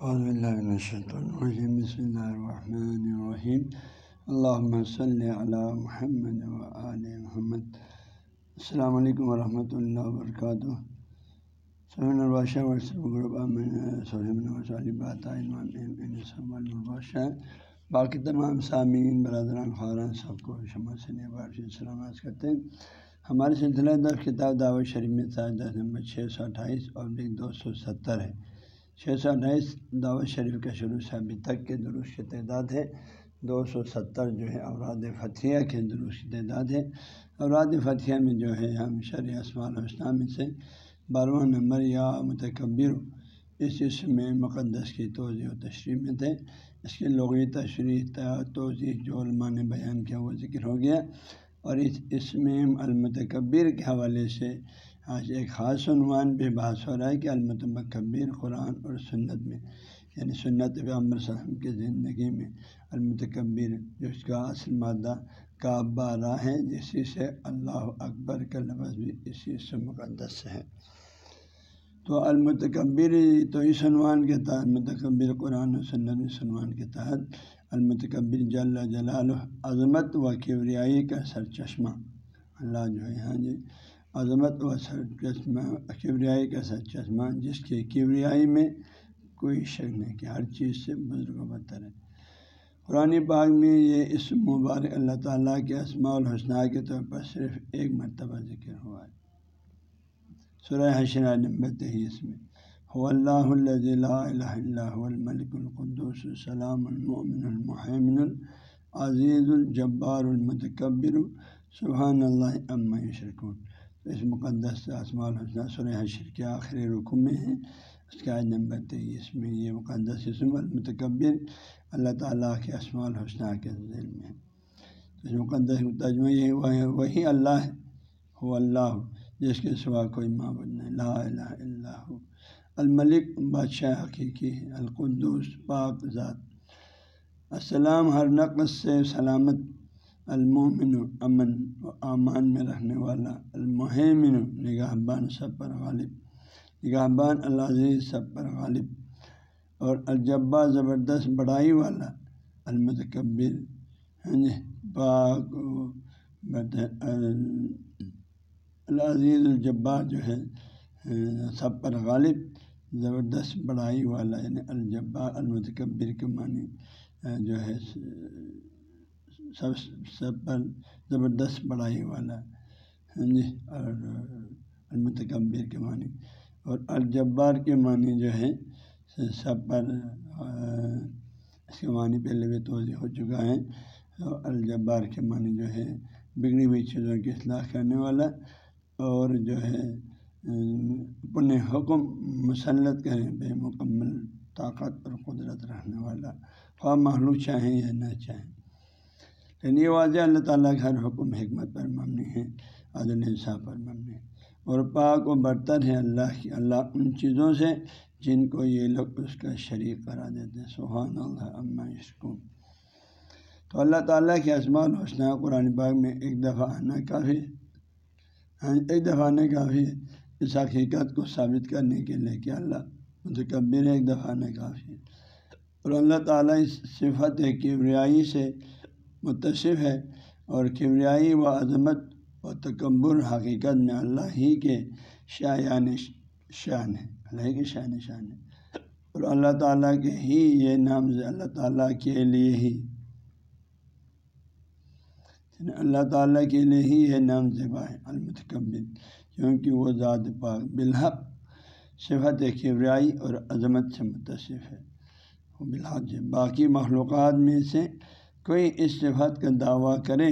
الرجیم بسم اللہ الرحمن الرحیم اللہ صلی علی محمد و محمد السلام علیکم ورحمۃ اللہ وبرکاتہ باقی تمام سامعین برادران خارن سب کو شمع سے نبار سے سلامت کرتے ہیں ہمارے سلسلہ در کتاب دعوت شریف میں درس نمبر چھ سو اٹھائیس اور ایک دو سو ستر ہے چھ سو اٹھائیس دعوت شریف کا شروع سے ابھی تک کے درست کی تعداد ہے۔ دو سو ستر جو ہے اوراد فتھیہ کے درست کی تعداد ہے۔ اوراد فتھیہ میں جو ہے ہم شرع اسماع الحسنہ میں سے بارہواں نمبر یا متکبر اس اسم میں مقدس کی توضیع و تشریح میں تھے۔ اس کے لغی تشریح توضیع جو علماء نے بیان کیا وہ ذکر ہو گیا اور اس اسم المتکبر کے حوالے سے آج ایک خاص عنوان پہ بحث ہو رہا ہے کہ المتمکبر قرآن اور سنت میں یعنی سنت عمر صاحب کی زندگی میں المتکبر جو اس کا اصل مادہ کعبہ راہ ہے، جسی سے اللہ اکبر کا لفظ بھی اسی سے مقدس ہے۔ تو المتکبر تو اس عنوان کے تحت، متکبر قرآن و سنت عنوان کے تحت المتکبر جل جلال عظمت و کیوریائی کا سر چشمہ اللہ جو ہے ہاں جی عظمت و سر چشمہ کیوریائی کا سر چشمہ، جس کے کیوریائی میں کوئی شک نہیں کہ ہر چیز سے بزرگ و بدتر ہے۔ قرآن پاک میں یہ اس مبارک اللہ تعالیٰ کے اسماع الحسنہ کے طور پر صرف ایک مرتبہ ذکر ہوا ہے۔ سورہ حشرہ نمبر تیئیس میں، هو اللہ لا الہ الا هو الملک القدوس السلام المؤمن المحمن العزیز الجبار المتکبر، سبحان اللہ عما یشرکون. اس مقدس اسماع الحسنہ سر حشر کے آخری رقم میں ہے۔ اس کا نمبر تیئیس میں یہ مقدس اسم المتکبر اللہ تعالیٰ کے اسماع الحسنہ کے ذیل میں اس مقدس ترجمہ یہ وہی اللہ ہو اللہ، جس کے سوا کوئی معبود نہیں۔ لا الہ الا ہو الملک، بادشاہ حقیقی القدس، پاک ذات۔ السلام ہر نقص سے سلامت۔ المومن امن و امان میں رہنے والا المحمن نگاہ بان سب پر غالب۔ نگاہ بان العزیز سب پر غالب۔ اور الجبا زبردست بڑائی والا، المتکبر۔ ہاں جی پاک العزیز الجبار جو ہے، سب پر غالب۔ زبردست بڑائی والا یعنی الجبا المتکبر کے معنی، جو ہے سب سب پر زبردست بڑائی والا ہاں جی اور المتکبر کے معنی۔ اور الجبار کے معنی جو ہے سب پر اس کے معنی پہلے بھی توضیع ہو چکا ہے۔ الجبار کے معنی جو ہے بگڑی ہوئی چیزوں کی اصلاح کرنے والا اور جو ہے، اپنے حکم مسلط کریں، بے مکمل طاقت اور قدرت رہنے والا۔ خواہ معلوم چاہیں یا نہ چاہیں۔ یہ واضح اللہ تعالیٰ کا ہر حکم حکمت پر مبنی ہے، عدل انصاف پر مبنی ہے۔ اور پاک و برتر ہے اللہ کی، اللہ ان چیزوں سے جن کو یہ لوگ اس کا شریک کرا دیتے ہیں۔ سبحان اللہ عمّہ عشقوں تو اللہ تعالیٰ کے اسماع الحسنہ قرآن پاک میں ایک دفعہ آنا کافی ہاں، ایک دفعہ آنا کافی اس حقیقت کو ثابت کرنے کے لیے کہ اللہ متکبر ایک دفعہ آنا کافی۔ اور اللہ تعالیٰ اس صفت کبریائی سے متصف ہے اور کبریائی و عظمت و تکبر حقیقت میں اللہ ہی کے شایان شان ہے، اللہ کے شان شان ہے۔ اور اللہ تعالیٰ کے ہی یہ نام اللہ تعالیٰ کے لیے ہی۔ یعنی اللہ تعالیٰ کے لیے ہی یہ نام ذبح ہے، المتکبر، کیونکہ وہ ذات پاک بالحق صفت کبریائی اور عظمت سے متصف ہے۔ وہ بالحق باقی مخلوقات میں سے کوئی اس صفت کا دعویٰ کرے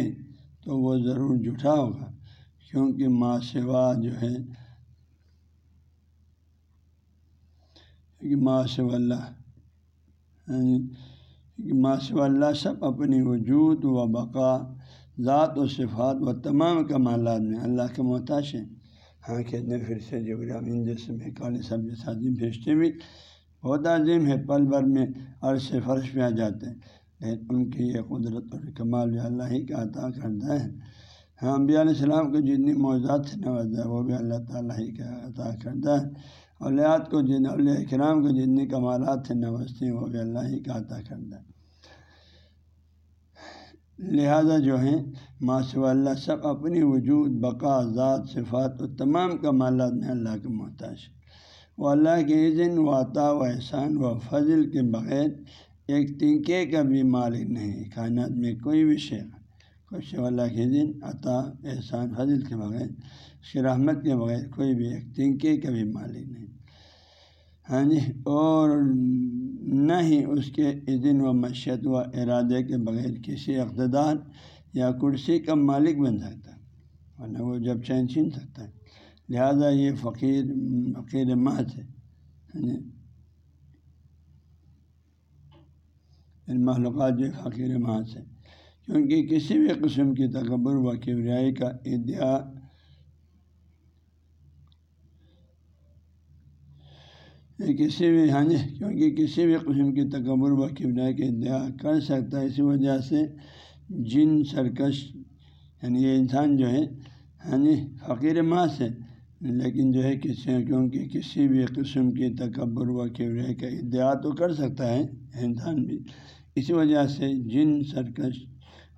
تو وہ ضرور جھوٹا ہوگا، کیونکہ ماں سوا جو ہے ماں سو اللہ یعنی ماں اللہ سب اپنی وجود و بقا، ذات و صفات و تمام کمالات میں اللہ کے محتاج ہیں۔ ہاں کہتے پھر سے جو جیسے میں کالے سب جیسے بھیجتے بھی، بہت عظیم ہے، پل بھر میں عرص فرش پہ آ جاتے ہیں۔ ان کی یہ قدرت اور کمال بھی اللہ ہی کا عطا کرتا ہے۔ ہاں انبیاء علیہ السلام کو جتنی موضوعات سے نوازا ہے وہ بھی اللہ تعالیٰ ہی کا عطا کرتا ہے۔ اولیات کو جن، اولیاء کرام کو جتنی کمالات سے نوازتے ہیں، وہ بھی اللہ ہی کا عطا کرتا ہے۔ لہذا جو ہے ماسو اللہ سب اپنی وجود، بقا، ذات، صفات و تمام کمالات میں اللہ کے محتاج وہ اللہ کے عزن و عطا و احسان و فضل کے بغیر ایک تنکے کا بھی مالک نہیں، کائنات میں کوئی بھی شے۔ خوش اللہ کے دن، عطا، احسان، فضل کے بغیر، اس کی رحمت کے بغیر کوئی بھی ایک تنکے کا بھی مالک نہیں۔ ہاں جی اور نہ ہی اس کے عزن و مشیت و ارادے کے بغیر کسی اقتدار یا کرسی کا مالک بن سکتا ہے ورنہ وہ جب چین چھین سکتا۔ ہے لہذا یہ فقیر فقیر محض ہے ہاں جی ان معلومات جو فقیر محض ہے کیونکہ کسی بھی قسم کی تکبر و کبریائی کا ادعا کسی بھی ہاں جی کیونکہ کسی بھی قسم کی تکبر و کبریائی کا ادعا کر سکتا ہے، اسی وجہ سے جن سرکش یعنی یہ انسان جو ہے ہاں جی فقیر ماس ہے لیکن جو ہے، کسی کیونکہ کسی بھی قسم کی تکبر و کبریائی کا ادعا تو کر سکتا ہے انسان بھی۔ اسی وجہ سے جن سرکش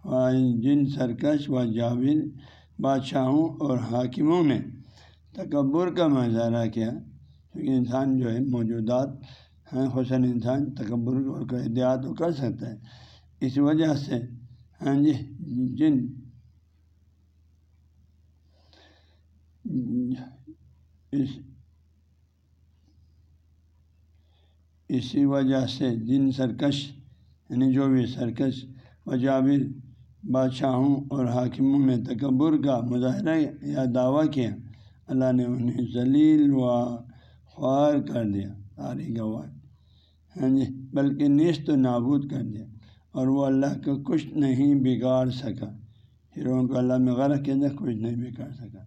و جن سرکش و جاوید بادشاہوں اور حاکموں نے تکبر کا مظاہرہ کیا۔ کیونکہ انسان جو ہے موجودات ہیں، حسن انسان تکبر کا ادعا تو کر سکتا ہے۔ اس وجہ سے ہاں جی جن اس اسی وجہ سے جن سرکش یعنی جو بھی سرکش و جابر بادشاہوں اور حاکموں نے تکبر کا مظاہرہ یا دعویٰ کیا، اللہ نے انہیں ذلیل و خوار کر دیا تاریخ گواہ ہاں جی بلکہ نیست و نابود کر دیا اور وہ اللہ کو کچھ نہیں بگاڑ سکا۔ ہرون کو اللہ میں غرق کے اندر کچھ نہیں بگاڑ سکا۔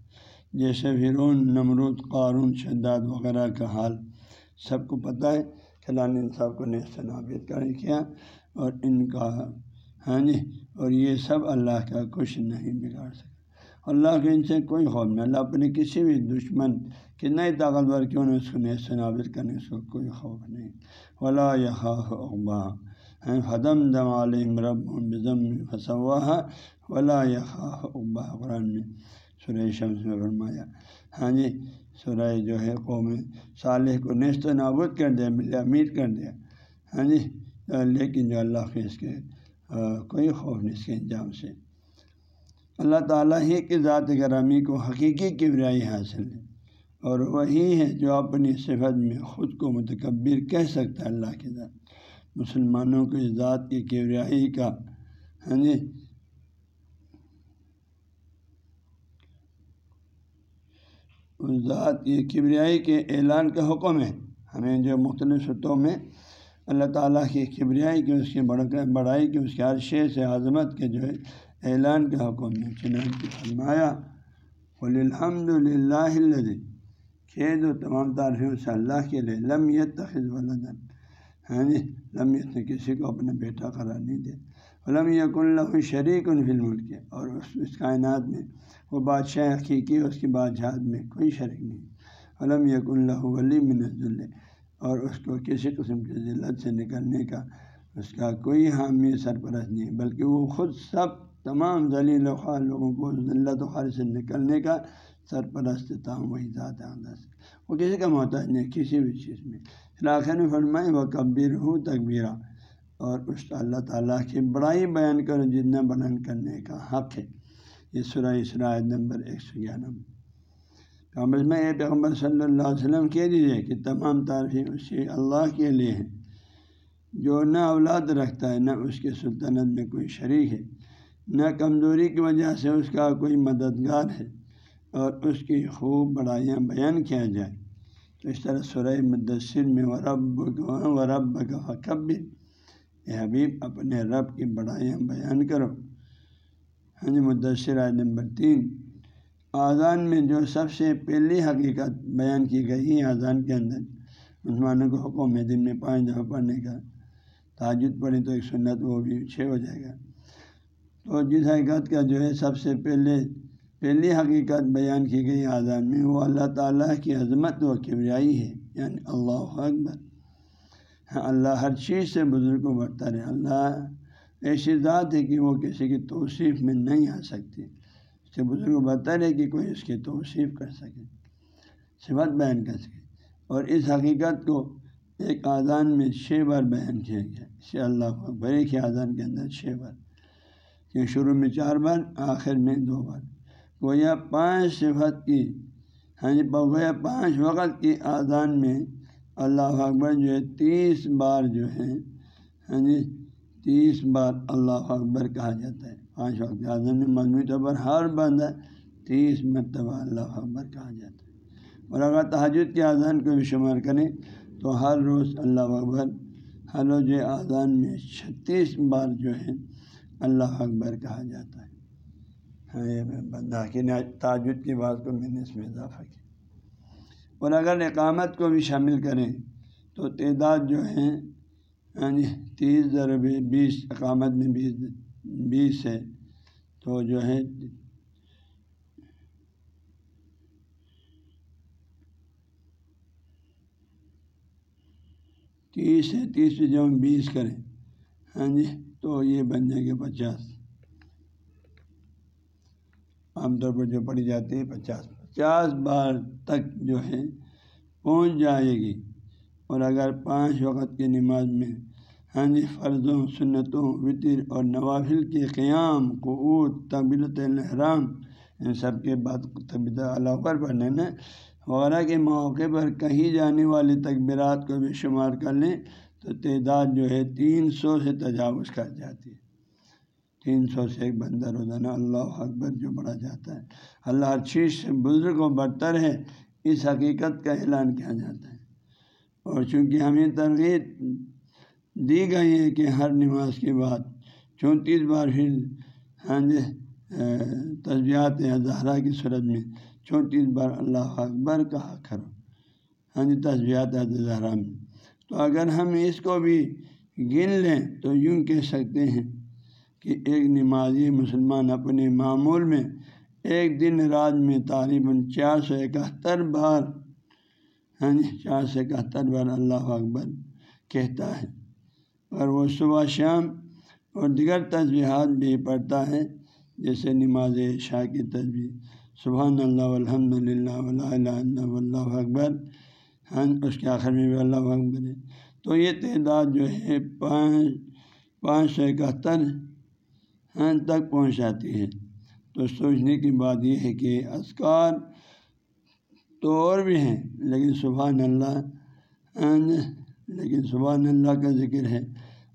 جیسے ہرون نمرود، قارون، شداد وغیرہ کا حال سب کو پتہ ہے کھلان انصاف کو نیست و نابود کر کیا۔ اور ان کا ہاں جی اور یہ سب اللہ کا کچھ نہیں بگاڑ سکا اللہ کے ان سے کوئی خوف نہیں، اللہ اپنے کسی بھی دشمن کتنا ہی طاقتور کیوں نہیں اس کو نیس نابد کرنے اس کو کوئی خوف نہیں۔ ولا اقبا حدم ہاں، دم علیہ رب بزم فصوا ولا اقبا قرآن میں سورہ شمس میں فرمایا ہاں جی سورہ جو ہے قوم صالح کو نیست و نابود کر دیا ملیا امید کر دیا۔ ہاں جی لیکن جو اللہ کے اس کے کوئی خوف نہیں اس کے انجام سے۔ اللہ تعالیٰ ہی کی ذات گرامی کو حقیقی کبریائی حاصل ہے۔ اور وہی ہے جو اپنی صفت میں خود کو متکبر کہہ سکتا ہے اللہ کے ذات۔ مسلمانوں کو اس ذات کی کبریائی کا ہاں جی اس ذات کی کبریائی کے اعلان کا حکم ہے۔ ہمیں جو مختلف سطحوں میں اللہ تعالیٰ کی کبریائی کی اس کی بڑائی کی اس کے ہر شے سے عظمت کے جو ہے اعلان کے حکم میں چنانچہ فرمایا الحمد للہ کھید و تمام تعریفوں سے اللہ کے لیے لمیت تخذ ولدن ہاں جی لمیت نے کسی کو اپنا بیٹا قرار نہیں دیا۔ علم یق اللہ شریک ان فلم کے۔ اور اس اس کائنات میں وہ بادشاہ حقیقی، اس کی بادشاہت میں کوئی شریک نہیں۔ علم یق اللہ ولی منظ اور اس کو کسی قسم کی ذلت سے نکلنے کا اس کا کوئی حامی سرپرست نہیں، بلکہ وہ خود سب تمام ذلیل خواہ لوگوں کو ذلت و خارج سے نکلنے کا سرپرست تام وہی ذات ہے وہ کسی کا محتاج نہیں، کسی بھی چیز میں۔ علاقے نے فرمائے وہ کبیر ہوں تقبیرہ اور اس اللہ تعالیٰ کی بڑائی بیان کر، جتنا بیان کرنے کا حق ہے۔ یہ سرا اسرائے نمبر ایک سو گیارہ۔ کامل میں اے پیغمبر صلی اللہ علیہ وسلم کہہ دیجیے کہ تمام تعریفیں اسی اللہ کے لیے ہیں۔ جو نہ اولاد رکھتا ہے، نہ اس کے سلطنت میں کوئی شریک ہے، نہ کمزوری کی وجہ سے اس کا کوئی مددگار ہے۔ اور اس کی خوب بڑائیاں بیان کیا جائے تو اس طرح سرح مدثر میں ورب و رب کا فقب بھی اے حبیب، اپنے رب کی بڑائیاں بیان کرو۔ ہاں جی مدثر آئے نمبر تین۔ آزان میں جو سب سے پہلی حقیقت بیان کی گئی ہے اذان کے اندر، مسلمانوں کو حکم ہے دن میں پانچ دفعہ پڑھنے کا تاجد پڑھیں تو ایک سنت وہ بھی چھ ہو جائے گا۔ تو جس حقیقت کا جو ہے سب سے پہلے، پہلی حقیقت بیان کی گئی آزان میں، وہ اللہ تعالیٰ کی عظمت و کبریائی ہے یعنی اللہ اکبر۔ ہاں اللہ ہر چیز سے بزرگ کو برتر ہے۔ اللہ ایسی ذات ہے کہ وہ کسی کی توصیف میں نہیں آ سکتی۔ سے بزرگ برتر ہے کہ کوئی اس کی توصیف کر سکے، صفت بیان کر سکے۔ اور اس حقیقت کو ایک آزان میں چھ بار بیان کیا گیا۔ اسے اللہ اکبر ایک ہی آزان کے اندر چھ بار، کہ شروع میں چار بار، آخر میں دو بار۔ گویا پانچ صفت کی ہاں جی گویا پانچ وقت کی آزان میں اللہ اکبر جو ہے تیس بار جو ہے ہاں جی تیس بار اللہ اکبر کہا جاتا ہے۔ پانچ وقت کی آزان میں مجموعی طور پر ہر بندہ تیس مرتبہ اللہ اکبر کہا جاتا ہے۔ اور اگر تحجد کی آزان کو بھی شمار کریں تو ہر روز اللہ اکبر، ہر روز آزان میں چھتیس بار جو ہے اللہ اکبر کہا جاتا ہے۔ ہاں بندہ کہ کی بات کو میں نے اس میں اضافہ کیا۔ اور اگر اقامت کو بھی شامل کریں تو تعداد جو ہے یعنی تیس ضرب بیس، اقامت میں بیس بیس ہے۔ تو جو ہے، تیس ہے، تیس سے جب ہم بیس کریں۔ ہاں جی تو یہ بن جائے گے پچاس۔ عام طور پر جو پڑھی جاتی ہے، پچاس۔ پچاس بار تک جو ہے، پہنچ جائے گی۔ اور اگر پانچ وقت کی نماز میں ہاں جی فرضوں سنتوں، وطر اور نوافل کے قیام، قعود طبیلت الحرام ان سب کے بعد طبیعت علاقر پڑھنے نا، وغیرہ کے موقع پر کہیں جانے والی تقبرات کو بھی شمار کر لیں، تو تعداد جو ہے تین سو سے تجاوز کر جاتی ہے۔ تین سو سے ایک بندہ روزانہ اللہ اکبر جو بڑھا جاتا ہے۔ اللہ ہر چیز سے بزرگ و برتر ہے، اس حقیقت کا اعلان کیا جاتا ہے۔ اور چونکہ ہمیں ترغیب دی گئی ہے کہ ہر نماز کے بعد چونتیس بار پھر ہاں جی تجبیات زہرا کی صورت میں چونتیس بار اللہ اکبر کہا کرو ہاں جی تجبیات زہرا میں۔ تو اگر ہم اس کو بھی گن لیں تو یوں کہہ سکتے ہیں کہ ایک نمازی مسلمان اپنے معمول میں ایک دن رات میں طالباً چار سو اکہتر بار ہاں جی چار سو اکہتر بار اللہ اکبر کہتا ہے۔ اور وہ صبح شام اور دیگر تصویرات بھی پڑھتا ہے، جیسے نماز شاہ کی تصویر سبحان اللہ الحمد للہ اللہ اکبر۔ ہاں اس کے آخر میں بھی اللہ اکبر ہے۔ تو یہ تعداد جو ہے، پانچ پانچ سو اکہتر ہاں تک پہنچ جاتی ہے۔ تو سوچنے کی بات یہ ہے کہ اسکار تو اور بھی ہیں، لیکن سبحان اللہ ہاں جی، لیکن سبحان اللہ کا ذکر ہے۔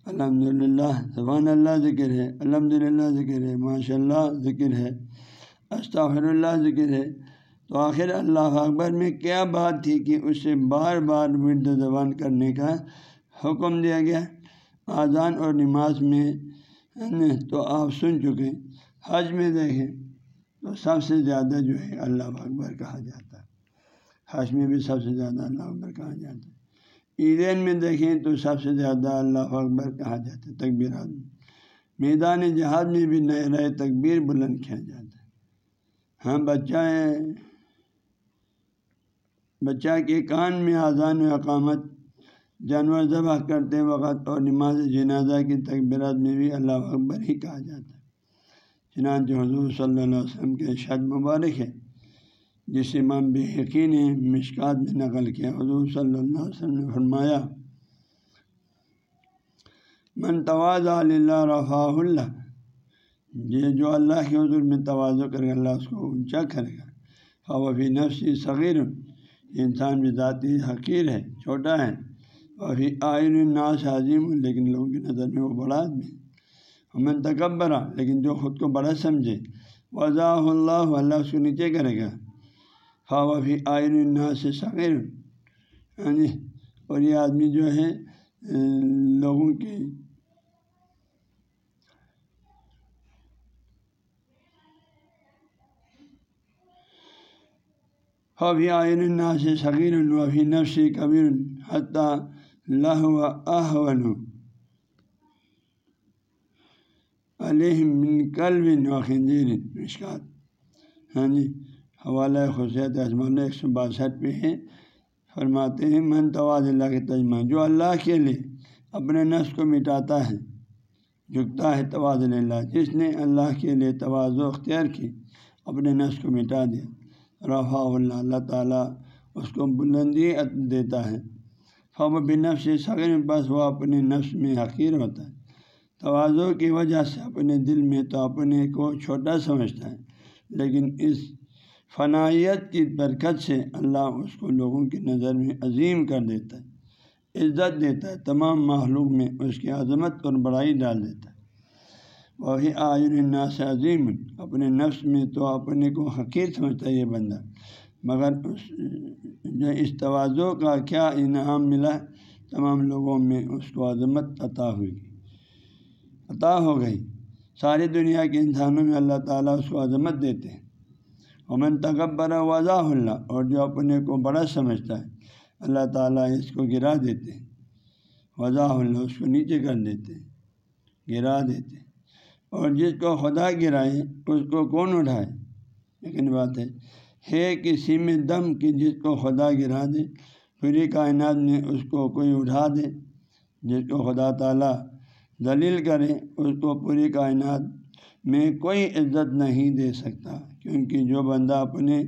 الحمد للہ سبحان اللہ ذکر ہے الحمد للہ ذکر ہے ماشاء اللہ ذکر ہے استغفر اللہ ذکر ہے۔ تو آخر اللہ اکبر میں کیا بات تھی کہ اسے بار بار ورد زبان کرنے کا حکم دیا گیا؟ اذان اور نماز میں ہاں جی، تو آپ سن چکے حج میں دیکھیں تو سب سے زیادہ جو ہے اللہ اکبر کہا جاتا ہے۔ حج میں بھی سب سے زیادہ اللہ اکبر کہا جاتا ہے۔ عیدین میں دیکھیں تو سب سے زیادہ اللہ اکبر کہا جاتا ہے تقبیرات میں میدان جہاد میں بھی نئے نئے تکبیر بلند کیا جاتا ہے ہاں بچہ بچہ کے کان میں اذان و اقامت، جانور ذبح کرتے وقت اور نماز جنازہ کی تقبرات میں بھی اللہ اکبر ہی کہا جاتا ہے۔ چنانچہ حضور صلی اللہ علیہ وسلم کے شاد مبارک ہے جس امام بے نے مشکات میں نقل کیا، حضور صلی اللہ علیہ وسلم نے فرمایا، من تواز اللہ رفا اللہ یہ جو اللہ کے حضور میں توازو کر کے اللہ اس کو اونچا کرے گا۔ خوفی نفسی صغیر انسان بھی ذاتی حقیر ہے، چھوٹا ہے۔ اور آئین الناس عظیم لیکن لوگوں کی نظر میں وہ بڑا آدمی ہمیں تکبرا لیکن جو خود کو بڑا سمجھے۔ وضاح اللہ اللہ اس کو نیچے کرے گا۔ خواہ فی آئین الناس صغیر۔ یعنی اور یہ آدمی جو ہے، لوگوں کی فبی آئین الناس صغیر وفی نفسی کبیر حتیٰ لہ و احون علیہ من قلب و خنزیر۔ مشکات ہاں جی حوالہ خصیت اجمان ایک سو باسٹھ پہ ہے فرماتے ہیں، من تواز اللہ کے تجمہ جو اللہ کے لیے اپنے نفس کو مٹاتا ہے، جھکتا ہے تواز اللہ جس نے اللہ کے لیے توازو اختیار کی، اپنے نفس کو مٹا دیا۔ رفا اللہ اللہ تعالیٰ اس کو بلندی دیتا ہے۔ فب بن نفس سگر بس وہ اپنے نفس میں حقیر ہوتا ہے۔ توازو کی وجہ سے اپنے دل میں تو اپنے کو چھوٹا سمجھتا ہے، لیکن اس فنائیت کی برکت سے اللہ اس کو لوگوں کی نظر میں عظیم کر دیتا ہے، عزت دیتا ہے، تمام معلوم میں اس کی عظمت اور بڑائی ڈال دیتا ہے۔ وہی آئین الناس عظیم۔ اپنے نفس میں تو اپنے کو حقیر سمجھتا ہے یہ بندہ۔ مگر اس جو اس توازو کا کیا انعام ملا، تمام لوگوں میں اس کو عظمت عطا ہوئی۔ عطا ہو گئی۔ ساری دنیا کے انسانوں میں اللہ تعالیٰ اس کو عظمت دیتے ہیں۔ امن تکبر وضاح اللہ، اور جو اپنے کو بڑا سمجھتا ہے، اللہ تعالیٰ اس کو گرا دیتے ہیں۔ وضاح اللہ، اس کو نیچے کر دیتے ہیں، گرا دیتے ہیں۔ اور جس کو خدا گرائے، اس کو کون اٹھائے؟ لیکن بات ہے ہے کسی میں دم کہ جس کو خدا گرا دے پوری کائنات میں اس کو کوئی اٹھا دے۔ جس کو خدا تعالیٰ دلیل کرے، اس کو پوری کائنات میں کوئی عزت نہیں دے سکتا۔ کیونکہ جو بندہ اپنے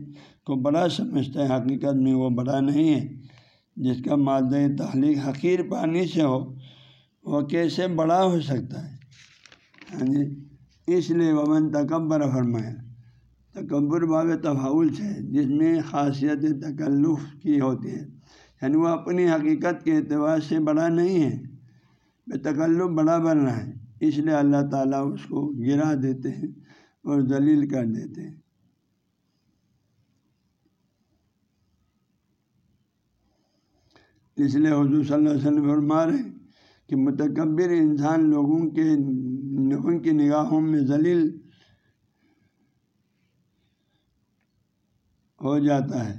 کو بڑا سمجھتا ہے، حقیقت میں وہ بڑا نہیں ہے۔ جس کا مادہ تحلیق حقیر پانی سے ہو، وہ کیسے بڑا ہو سکتا ہے؟ ہاں جی اس لیے ومن تکبر فرمایا، تکبر باب تفاول سے جس میں خاصیت تکلف کی ہوتی ہے۔ یعنی وہ اپنی حقیقت کے اعتبار سے بڑا نہیں ہے، بے تکلف بڑا بن رہا ہے۔ اس لیے اللہ تعالیٰ اس کو گرا دیتے ہیں اور ذلیل کر دیتے ہیں۔ اس لیے حضور صلی اللہ علیہ وسلم فرما رہے کہ متکبر انسان لوگوں کے ان کی نگاہوں میں ذلیل ہو جاتا ہے۔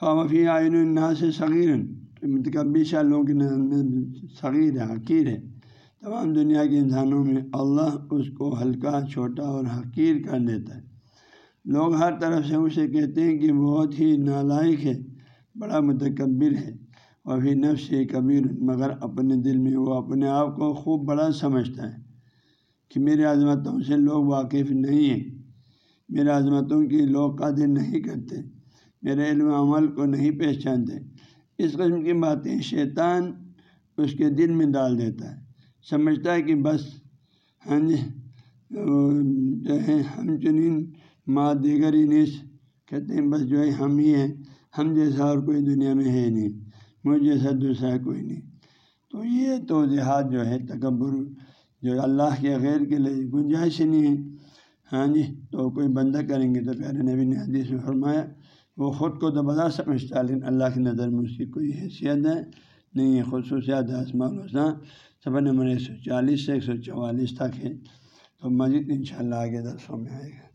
خامفی آئین النا سے صغیر متکبر شاہ لوگوں کے نظر میں صغیر ہے، حقیر ہے۔ تمام دنیا کے انسانوں میں اللہ اس کو ہلکا، چھوٹا اور حقیر کر دیتا ہے۔ لوگ ہر طرف سے اسے کہتے ہیں کہ بہت ہی نالائق ہے، بڑا متکبر ہے۔ اور پھر نفس کبیر مگر اپنے دل میں وہ اپنے آپ کو خوب بڑا سمجھتا ہے کہ میرے عظمتوں سے لوگ واقف نہیں ہیں۔ میرے عظمتوں کی لوگ قادر نہیں کرتے، میرے علم عمل کو نہیں پہچانتے۔ اس قسم کی باتیں شیطان اس کے دل میں ڈال دیتا ہے۔ سمجھتا ہے کہ بس ہاں جی جو ہے ہم چنین ماں دیگر انیس کہتے ہیں بس جو ہے ہم ہی ہیں، ہم جیسا اور کوئی دنیا میں ہے نہیں۔ مجھ جیسا دوسرا کوئی نہیں۔ تو یہ تو جو ہے تکبر جو اللہ کے غیر کے لیے گنجائش نہیں ہے۔ ہاں جی تو کوئی بندہ کریں گے تو پیارے نبی نے حدیث میں فرمایا، وہ خود کو تو بڑا سمجھتا لیکن اللہ کی نظر میں اس کی کوئی حیثیت ہے نہیں ہے۔ خصوصیات آسمان الحسن سفر نمبر ایک سو چالیس سے ایک سو چوالیس تک ہے۔ تو مزید ان شاء اللہ آگے درسوں میں آئے گا۔